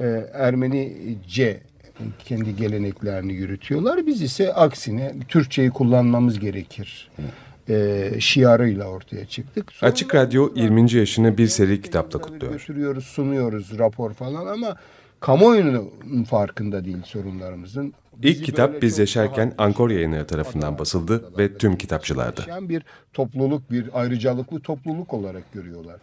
e, Ermenice kendi geleneklerini yürütüyorlar. Biz ise aksine Türkçeyi kullanmamız gerekir. E, şiarıyla ortaya çıktık. Sonra Açık Radyo 20. yaşını bir seri kitapla kutluyor. Götürüyoruz, sunuyoruz rapor falan ama kamuoyunun farkında değil sorunlarımızın. Bizi İlk kitap Biz Yaşarken daha- Ankor yayınları tarafından basıldı ve tüm kitapçılarda. bir topluluk, bir ayrıcalıklı topluluk olarak görüyorlar.